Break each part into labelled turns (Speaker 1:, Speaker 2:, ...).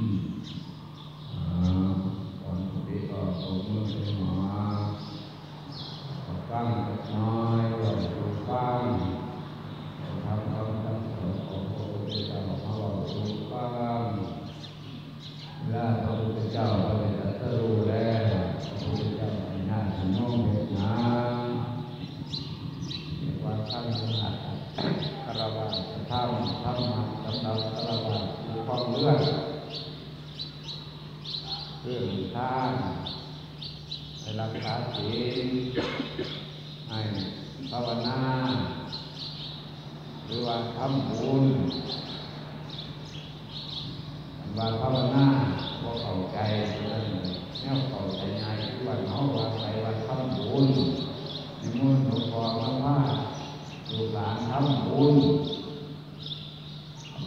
Speaker 1: อืมอ่าก่อนปกติก็ตกมือเป็นหมอฟังเล็กน้อยก็ดูฟังทำคำสั่งสอนของพระพุทธเจ้ามาว่าดูฟังเวลาพระพุทธเจ้าเราได้ตรัสรู้แล้วพระพุทธเจ้าในหน้าที่น้องเด็กนาเรียกว่าขั้นสหัสคารวะธรรมธรรมะสำหรับคารวะคือความเลื่อน เรื่องทานให้ รักษาศีลให้ภาวนา หรือว่าทำบุญว่าภาวนาว่าเข้าใจเรื่องแนวเข้าใจง่ายว่าเขาว่าไปว่าทำบุญในมุ่นหลวงพ่อมาว่าลูกหลานทำบุญ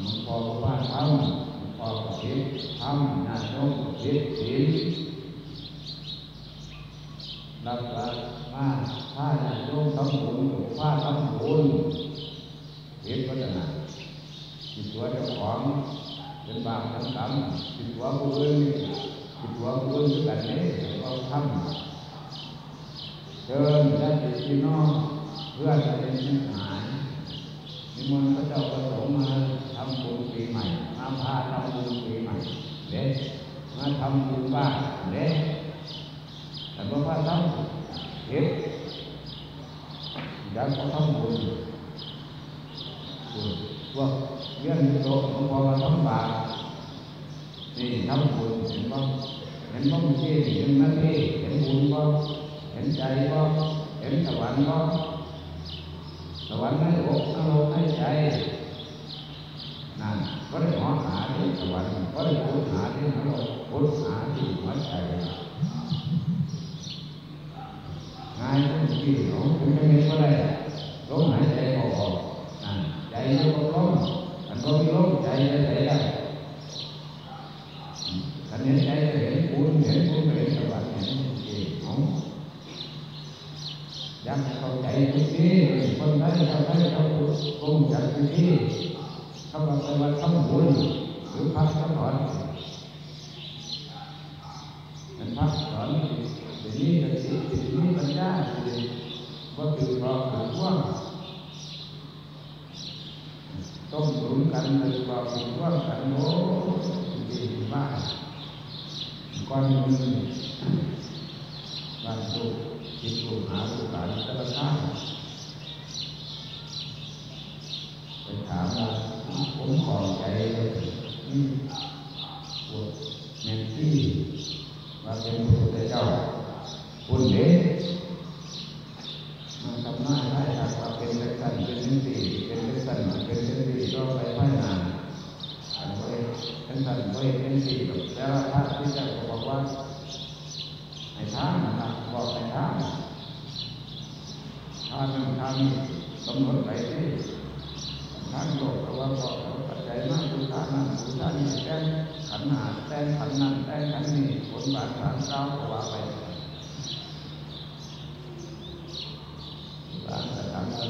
Speaker 1: หลวงพ่อก็ว่าทำหลวงพ่อก็คิดทำญาติโยมก็คิดศีล รับษามากถ้าญาติโยมทำบุญก็ว่าทำบุญเห็นพัฒนาจิตตัวเจ้าของเป็นบาปทำกรรมจิตตัวผู้อื่นจิตตัวผู้อื่นด้วยกันนี้เราทำเดินญาติพี่น้องเพื่อนอะไรไม่หายนิมนต์พระเจ้าประสงค์มาทำบุญปีใหม่มาพาทำบุญปีใหม่เด็กมาทำบุญบ้านเด็ก แต่พอพาทำเด็กอยากจะทำบุญพวกเรื่องนี้โตหลวงพ่อมาทำบาปนี่ทำบุญเห็นบ้างเห็นบ้างที่เห็นนั่นที่เห็นบุญบ้างเห็นใจบ้างเห็นค์บ้างสวรรค์ให้อกอารมณ์ให้ใจนั่นก็ได้เพรรค์ก็ได้พุทหาที่อารมณ์พุทหาที่หัวใจง่ายเขาถึงจะมีก็ได้ลมหายใจออกนั่นใจมันก็ลมอันก็มีลมใจจะไหลได้อันเห็นใจจะเห็นบุญเห็นบุญเห็นสวรรค์เห็นเองของยากเข้าใจทุกทีคนไทยชาวไทยชาวพุทธคงจักทุกทีคำว่าสวรรค์คำบุญหรือพักสอนอนพักสอนสิ่ง นี้กับสิ่งนี้ปัญญาสิว่าคือรอคือว่างต้องหนุนกันหรือควาคือว่างกันโน้ดีมากก่อนมือบ้านลูกคิดลูกหาลูกหานแต่ละท่านไปถามว่าผมขอใจนี่ปวดเมนที่ว่าเป็นพระพุทธเจ้า คุณเด็มันทำหน้าได้หากว่าเป็นเล็กสันเป็นเล็กสี่เป็นเล็กสันเป็นเล็กสี่ก็ไปพัฒนาอันก็เล็กสั้นก็เล็กสี่แล้วถ้าที่จะบอกว่าไอ้ทางนะครับบอกไอ้ทางทางนึงทางนี้กำหนดไปที่ทางโลกแต่ว่าบอกปัจจัยมากดูทางนั้นดูทางนี้แก้ขันหาแก้ขันนั้นแก้ขันนี้ผลบาทฐานเก้าก็ว่าไปต่างแต่ต่างกัน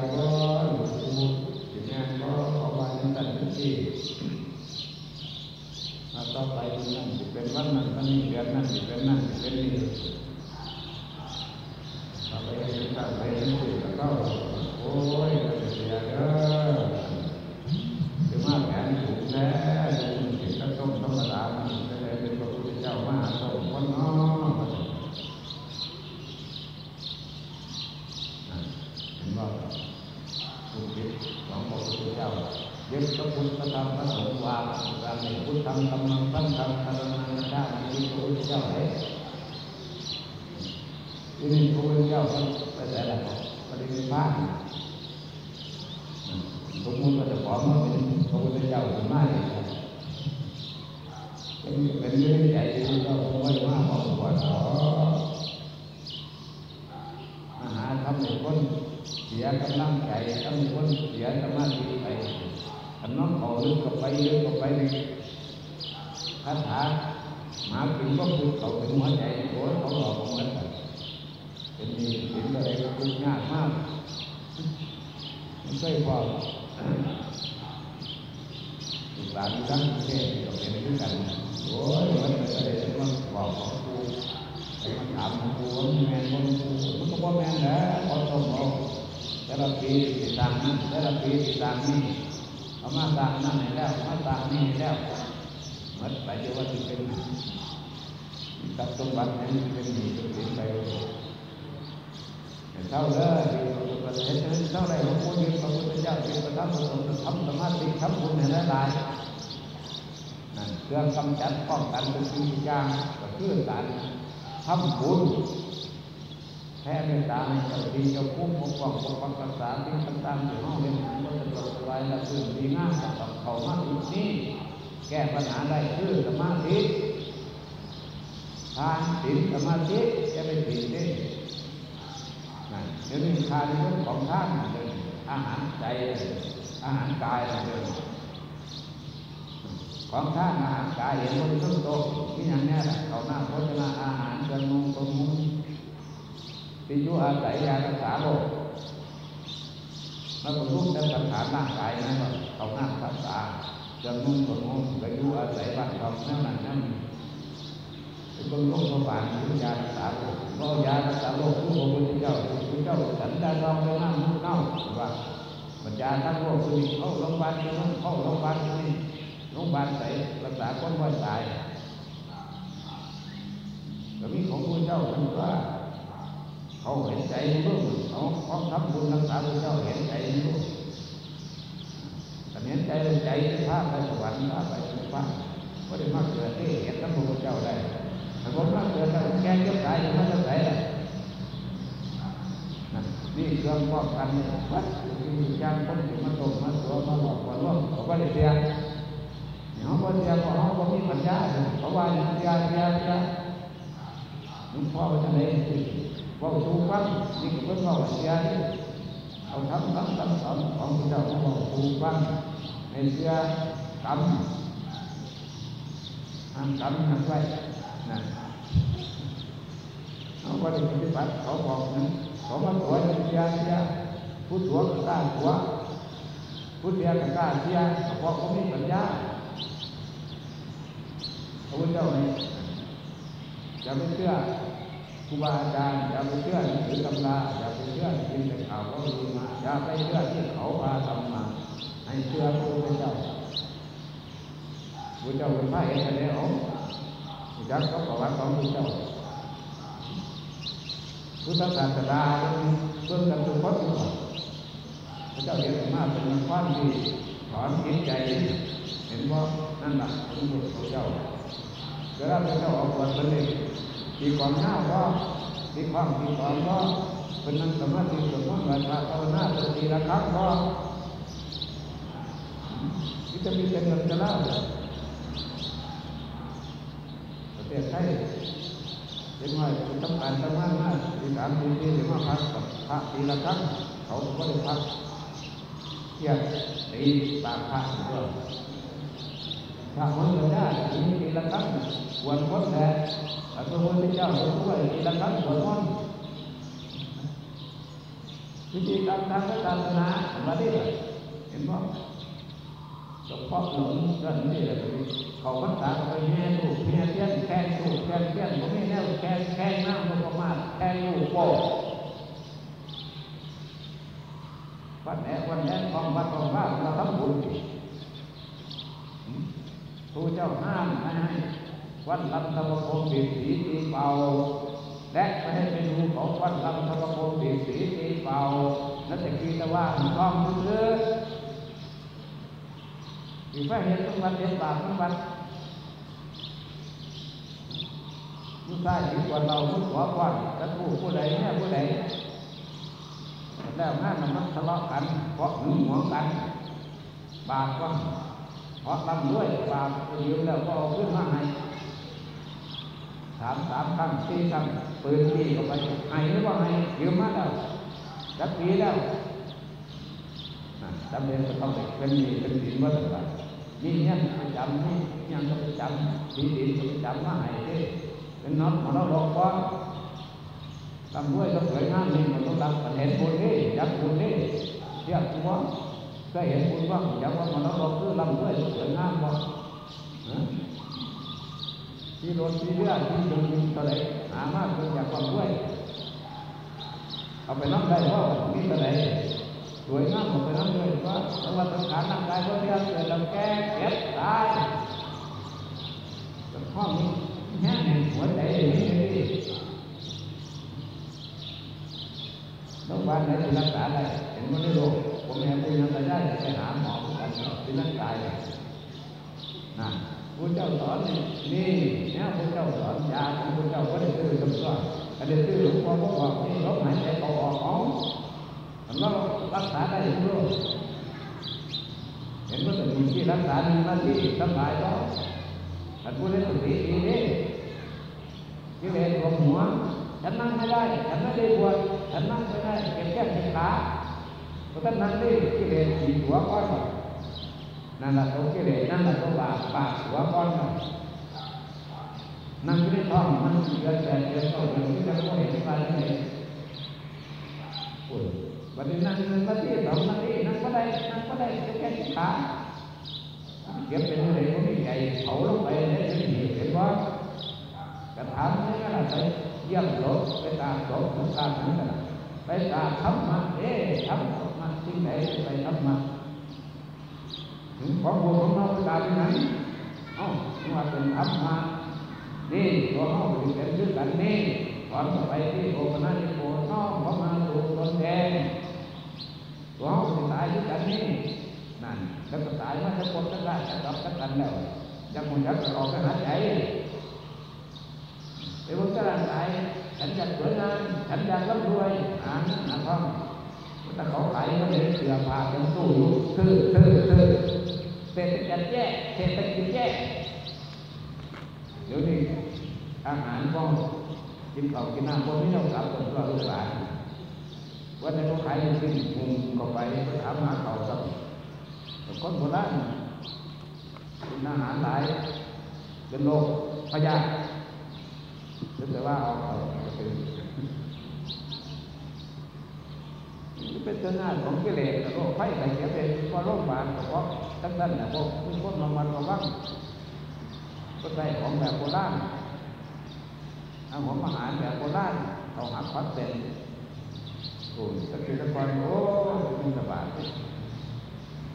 Speaker 1: เป็นสัญญาก็หลวงปู่ถึงงานก็ออกมาเป็นตันที่มาต่อไปนั่นเป็ พระพุทธเจ้ายึดพระพุทธธรรมพระสงฆ์วางการในพุทธธรรมธรรมตั้งธรรมธรรมนันดาที่พระพุทธเจ้าไหนที่นี่พระพุทธเจ้าท่านไปแต่ละปฏิบัติบ้านสมมติว่าจะขอมาเป็นพระพุทธเจ้าเป็นมาอย่างไรเป็นเป็นเรื่องใหญ่ที่เราคงไม่มาบอกว่าขออาหารทำให้คน เสียกำลังใจทำให้คนเสียสมาธิไปถ้าน้องเขาลึกเข้ไปลึกเข้าไปในคาถาหมากินก็คือเขาถึงหัวใจโอ้ยเขาหลอกเหมือนกันเป็นมีสิ่งอะไรก็ทุกข์ยากมากไม่ใช่พอหลานทั้งประเทศก็เป็นคือกันโอ้ยมันจะได้มันบอกของกูมันถามของกูว่ามันแมนมันกูมันก็บ่าแมนแล้วพอสมเอา แต่ละปีติดตามนั่นแต่ละปีติดตามนี่เอามาตามนั่นให้แล้วมาตามนี่แล้วมันไปจะว่าจะเป็นตับสมบัตินั้นเป็นหนีเป็นไปเท่าเลยที่พระพุทธเจ้าเท่าไรหลวงปู่ยืนพระพุทธเจ้าเป็นประทับประสงค์ทำสมาธิทำบุญให้ได้หลายนั่นเครื่องกำจัดป้องกันเป็นสิ่งอย่างก็คือการทำบุญ แผ่เมตตาให้เจ้าดีเจ้าคุ้มปกป้องปกปักรักษาสิ่งต่างๆที่ห้องเรียนมันจะสะดสบายและพื้นดีงามกับเขามาจุดนี้แก้ปัญหาได้คือสมาธิทานศีลสมาธิจะเป็นสิ่งที่นั่นเดี๋ยวนี้ทานเรื่องของท่านเลยอาหารใจอาหารกายเลยของท่านอาหารกายเห็นบนต้นโต๊ะที่อย่างนี้แหละเขาหน้าโภชนาอาหารเครื่องนุ่งเครื่องมุ้ง ที่อยู่อาศัยยารักษาโรคแล้วก็รู้แต่สังขารร่างกายนั่นว่าเขาหน้ารักษาเครื่องนุ่งเครื่งมุ้งก็อยู่อาศัยบ้านเขานั่นนั่นนั่นเป็นคนโรคโรงพยาบาลที่ยารักษาโรคเพราะยารักษาโรคคือพระพุทธเจ้าพระเจ้าสันดานรองไปนั่งมุ่งเน่าว่าปัญญาทั้งโลกคือเข้าโรงพยาบาลที่นั่นเข้าโรงพยาบาลนี่โรงพยาบาลใส่รักษาคนว่าตายก็มีของพระเจ้าท่านว่า เขาเห็นใจลูกเขาเขาทำบุญรักษาพระเจ้าเห็นใจลูกแต่เห็นใจใจพระไปสวรรค์พระไปสวรรค์ก็ได้มาเกิดที่เห็นพระพุทธเจ้าได้แต่ผมมาเกิดแต่แก่เก็บตายมันจะไหนล่ะนี่เครื่องป้องกันวัดที่ย่างคนที่มาตกมาตัวมาหลอกมาล่วงเขาก็เลยเสียเขาก็เสียเพราะเขาก็มีปัญญาเขาว่าเสียเสียเสียหลวงพ่อว่าะว่าถูกฟังนี่ก็เป็นว่าเสียนี่เอาทำทำทำสอนของพระเจ้าเขาบอกถูกฟังให้เสียกรรมห้าห้ามไว้นั่นเขาก็ไปฏิบัติเอก นั้นเขามาตัวเสียเสียผู้ตัวก็กล้าตัวผู้เสียก็กล้าเสียเพราะเขามีปัญญาพระพุทธเจ้าเนี่ยจะไม่เชื่อ ครูบาอาจารย์อย่าไปเชื่อถือตำราอย่าไปเชื่อยินแต่ข่าวเขาดูมาอย่าไปเชื่อที่เขาพาทำมาให้เชื่อพระพุทธเจ้าพระเจ้าเป็นพระเอกแล้วพระเจ้าเขาบอกว่าของพระเจ้าพุทธศาสนาเพื่อกันทุกคนพระเจ้าเห็นมาเป็นความดีสอนจิตใจ เห็นว่านั่นแหละพระพุทธเจ้าเวลาพระเจ้าออกบวชเป็นเอง มีความหน้าก็มีความมีความก็เป็นนั่งสมาธิสมมติว่าภาวนาเป็นทีละครั้งก็ที่จะมีเป็นเงินจะเล่าประเทศไทยเป็นว่าต้องการทำงานมากที่สามปีที่ถึงมาพักกับพระทีละครั้งเขาก็ได้พักเที่ยงตีปากพระด้วย ถ้าคนจะได้ทีนี้ทีละครั้งควรพ้นแต่พระพุทธเจ้าด้วยทีละครั้งควรพ้นวิธีการทางศาสนาวันนี้เห็นไหมหลวงพ่อหลวงนั่นนี่แหละเขาพรรษาไปแห่ลูกแห่เทียนแข่งลูกแข่งเทียนผมไม่แน่แข่งแข่งน้ำมันประมาณแข่งลูกโป่วันแหนวันแหนของวัดของพระเราทำบุญ พระเจ้าห้ามไม่ให้วัดลำตะวันโคบีสีตีเป่าและไม่ให้เป็นูของวัดลำตะวันโคบีสีตีเป่านั่นแต่กีตะว่าท้องเลืออยู่แค่เห็นทุกวันเห็นบาปทุกวันผู้ชายที่ควรเราผู้ขอก่อนจะผู้ผู้ใดเนี่ยผู้ใดแล้วงานมันทะเลาะกันเพราะหึงหวงกัน บาปก็ เพราะลำด้วยบาปยืมแล้วก็เอาขึ้นมาให้ถามสามครั้งสี่ครั้งปืนที่เข้าไปให้หรือว่าให้ยืมมาแล้วจักปีแล้วจำเป็นจะต้องเป็นมีเป็นสินวัตถุนี่เนี่ยจำนี่ยังต้องจำสีสินไปจำมาให้ที่เป็นน็อตของเราหลอกว่าทำด้วยต้องสวยงามนี่มันต้องทำเห็นบุญนี่ยักบุญนี่เทียบตัว ก็เห็นบุญว่าอยากว่ามันเราคือลำด้วยสวยงามบ่ที่รถที่เรือที่ยนต์ตัวไหนหามากเกินจากความด้วย เอาไปน้ำได้เพราะมีตัวไหนสวยงามเอาไปน้ำด้วยเพราะสวัสดิการร่างกายก็เรียกเกิดลำแก่เก็บตายห้องนี้แห้งหัวใจนี่นี่โรงพยาบาลไหนรักษาได้เห็นว่าได้โรค ผมเห็นเป็นยังไงได้ไปหาหมอกันเป็นร่างกายนะพระเจ้าสอนนี่นี่นี่ยพระเจ้าสอนยาที่พระเจ้าก็ได้ซื้อคำสอนก็ได้ซื้อหลวงพ่อบอกนี่ลมหายใจเขาออกของเรารักษาได้ทุกโรคเห็นว่าต้องมีที่รักษาหนึ่งหน้าที่สบายก็แต่ผู้เล่นสติดีนี่ที่เล่นรวมหัวฉันนั่งไม่ได้ฉันไม่ได้บวชฉันนั่งไม่ได้เก็บแก้มเก็บขา เพราะฉะนั้นนี่ที่เล่นสีหัวก้อนนั่นแหละตัวกิเลสนั่นแหละตัวบาปบาปหัวก้อนนั่นไม่ท้องมันเกิดแต่เกิดโตเกิดที่จะก็เห็นไปนี่โอ้ยวันนี้นั่งหนึ่งนาทีสองนาทีนั่งก็ได้นั่งก็ได้แค่ขาเก็บเป็นอะไรก็ไม่ใหญ่เผาลงไปได้ไม่ดีเห็นว่ากระถางนี่ก็ไปเยี่ยมรถไปตามรถไปตามนั่นก็ไไปตามธรรมะเอ๊ะธรรมะที่ไหนไปธรรมะถึงของบุญของเราไปตายไปไหนเอ้าถึงว่าเป็นธรรมะนี่ตัวเขาเป็นเป็นชื่อกันนี่ก่อนไปที่โอปนาจิโกน้อมเขามาสู่ตนแดงตัวเขาเป็นตายด้วยกันนี่นั่นแล้วก็ตายมาจะปนกันได้จะรับกันแล้วยังมันยักษ์ออกกันหายใจไปบนกระดานตาย ฉันอยากสวยงามฉันอยากร่ำรวยอ่านอ่านท่องแต่เขาขายมันเลยเสือผ้าเป็นตู้อยู่คือคือคือเศรษฐกิจแย่เศรษฐกิจแย่เดี๋ยวนี้อาหารก็กินข้ากินน้ำคนไม่ต้องกลับคนก็ลูกหลานวันนี้เขาขายกินมุมก็ไปก็ถามหาเขาครับคนโบราณกินอาหารหลายเป็นโรคพยาธิหรือแต่ว่าเอา เขาเป็นตัวหน้าของกิเลสโรคไข้ไข้เจ็บเป็นเพราะโรคบาดเพราะทั้งนั้นนะพวกมีคนมาวันมาว่างก็ใส่ของแบบโบราณเอาของอาหารแบบโบราณเอาหักพัดเป็นโอ้ยตะกี้ตะกอนโอ้ยมีสบาย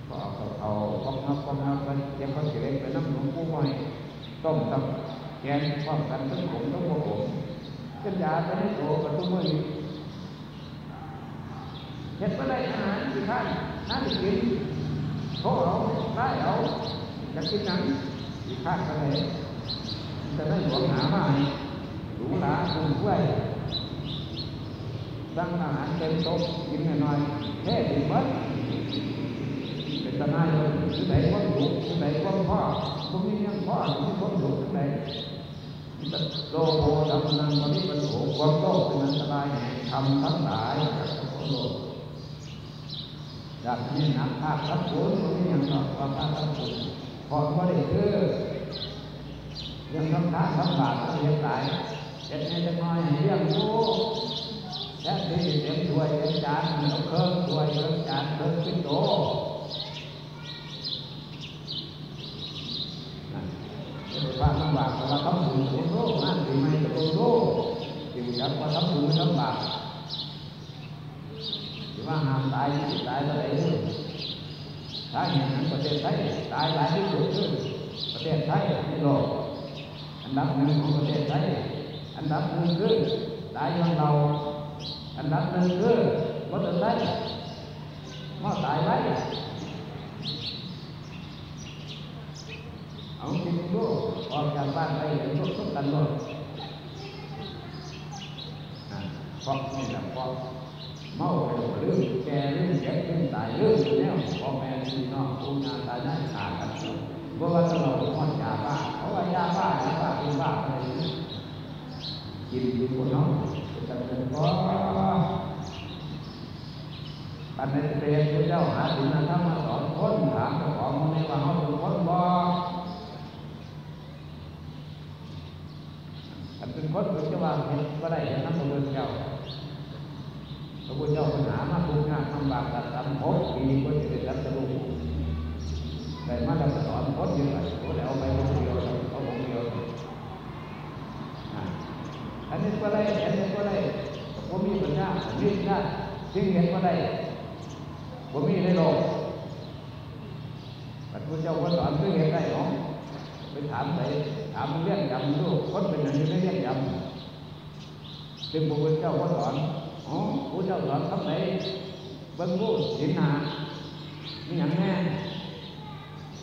Speaker 1: ก็เอาเอาเอากองนับกองนับกันเก็บข้าวเกล็ดไปน้ำหลวงปู่ไว้ต้มตับแกงพร้อมกันทั้งผมทั้งโมผมเป็นยาจะได้โตกับทุกมื้อนี้ เห็ดไม่ได้อาหารที่ท่านน่าจะกินโทษเอาได้เอาอยากกินหนังที่ข้างกันเลยจะได้หลวงหามาห้หรูหราคุณกล้วยสั่งอาหารเต็มโต๊ะกินหน่อยๆแค่ถึงมัดเป็นตาหน้าเลยที่ไหนความถูกที่ไหนความพ่อตรงนี้ยังพ่อที่ความถูกที่ไหนโลโภดำนังวันนี้บรรโขความโลภเป็นอันตรายแห่งธรรมทั้งหลายจากโลก อยากมีหนักภาคทับผลตรงนี้ยังต้องภาคทับผลพอก็ได้คือยังทำทานทำบาปเรียนหลายเจ็ดในจะน้อยเลี้ยงดูและที่เต็มถ้วยเต็มจานมียนเครื่องถ้วยเรื่องจานเรื่องปิ้นโตพระลำบากเราทำบุญเป็นโลกนั่นดีไหมเป็นโลกจึงจับว่าทำบุญลำบากห รือว่าห้ามตายตายอะไรเลยถ้าเห็นประเทศไทยตายหลายที่สุดคือประเทศไทยในโลกอันดับหนึ่งของประเทศไทยอันดับหนึ่งคือตายอย่างเรา อันดับหนึ่งคือมอเตอร์ไซค์มอตายไว้เอาจริงดูออกจากบ้านไปเห็นทุกทุกกันหมดเพราะนี่แหละเพราะเมาไปหรือ ก่หรือเจ็บหรือตายหรือแล้วพ่อแม่พี่น้องคุณงานตายได้ขาดกันเพราะว่าเราพอดยาบ้าเพราะว่ายาบ้ายาบ้าเป็นบ้าอะไรกินอยู่คนน้องจะเป็นเพราะปัญญาเปรตเจ้าหาถึงนั้นถ้ามาสอนคนถามเจ้าของมันในว่าเขาเป็นคนบ่อันเป็นคนเป็นจะว่าเห็นก็ได้เห็นน้ำพระพุทธเจ้า พระพุทธเจ้าปัญหามาทุกข์ยากลำบากตัดทำพบปีก็จะได้รับรู้แต่มาจะสอนคนยังไงก็แล้วไปคนเดียวเอาคนเดียวอันนี้ก็ได้อันนี้ก็ได้ผมมีปัญญามีปัญญาจึงเห็นก็ได้ผมมีในโลกพระพุทธเจ้าก็สอนจึงเห็นได้หรอไปถามไปถามเรื่องจำลูคนเป็นอย่างนี้ไม่เรื่องจำจึงพระพุทธเจ้าก็สอน อ๋อพระเจ้าสอนคำไหนบรรลุสินหานี่อย่างแน่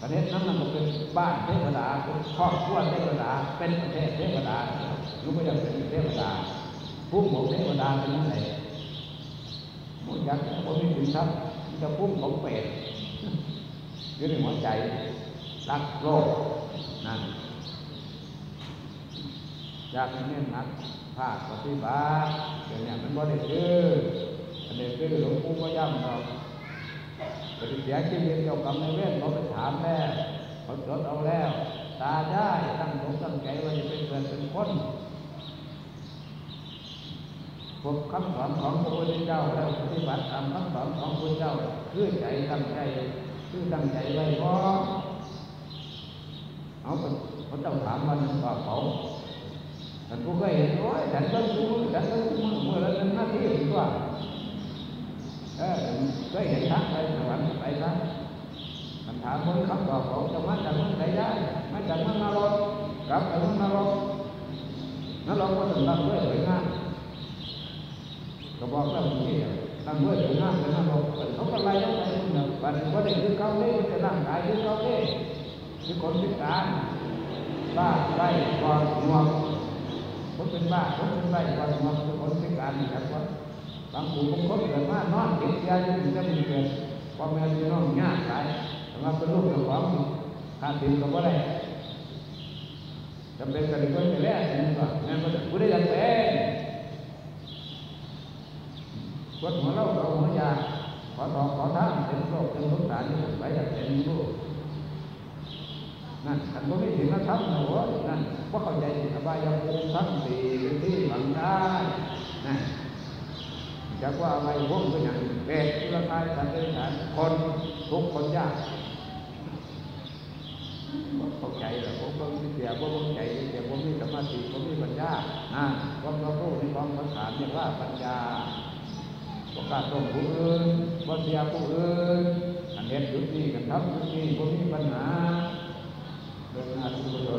Speaker 1: ประเทศนั้นมันก็เป็นบ้านเทวดาเป็นครอบครัวเทวดาเป็นประเทศเทวดารู้ไม่ยังเป็นเทวดาพุ่มของเทวดาเป็นยังไงมุยักษ์คนมีสินทรัพย์จะพุ่มของเปรตอยู่ในหัวใจรักโลกนั่นอยากให้เน้นนัก ภาคปฏิบัติเดี๋ยวนี้มันบ่ได้ชื่ออันนี้คือหลวงปู่ก็ย้ำเราปฏิเสียชีวิตเจ้ากรรมในเวรเขาไปถามแล้วเขาจดเอาแล้ว ตาได้ตั้งอกตั้งใจว่าจะเป็นเกิดเป็นคนพบคำสอนของพระพุทธเจ้าแล้วปฏิบัติตามคำสอนของพระพุทธเจ้าคือใจตั้งใจคือตั้งใจไว้เพอเอาเขาเจ้าถามวันว่าเขา แต่ผู้เคยเห็นโอ้ยฉันต้องดูฉันต้องดูเมื่อละหนึ่งนาทีถึงว่าเออเคยเห็นทักไปสวรรค์ไปทักคำถามคนคำตอบของจะมาจากเมืองไหนได้มาจากเมืองนรกกลับไปเมืองนรกนรกก็ถึงรับด้วยสวยงามก็บอกว่าที่ตั้งด้วยสวยงามเป็นนรกเขาก็ไล่เขาไปคนเดียววันนี้ก็ได้คือเขาเล่จะร่างกายคือเขาเล่คือคนพิการบ้าไล่ก่อนงวง คนเป็นบ้าคนเป็นไล่ก่อนงวงคือคนพิการนะครับว่าบางผู้บางคนเกิดมานอนติดยาจนถึงจะมีเกิดพ่อแม่พี่น้องยากตายสำหรับเป็นลูกเจ้าของขาดติดก็ไม่ได้จำเป็นกันก็จะแลกกันก็นั่นก็จะผู้ได้ยังเป็นวัดหัวเราเราหัวยาขอตอขอท่านเป็นโรคเป็นสงสารไปจากเป็นลูก นั่นขันบ่มีสิ่งนั้นทำหัวนั่นว่าเข้าใจอบายภูมิทั้งสี่เป็นที่หวังได้นั่นจากว่าอะไรพวกเป็นอย่างเป็ดที่ละทายสัตว์เลี้ยงคนทุกคนยากเข้าใจหรอผมก็มีเสียผมเข้าใจเสียผมมีสมาธิผมมีปัญญาอ่าความรู้ในความภาษาเนี่ยว่าปัญญาประกาศตรงผู้อื่นบ่าเสียผู้อื่นอันเด็ดจุดนี้กันทำจุดนี้ผมมีปัญหา เรื่องงานที่เร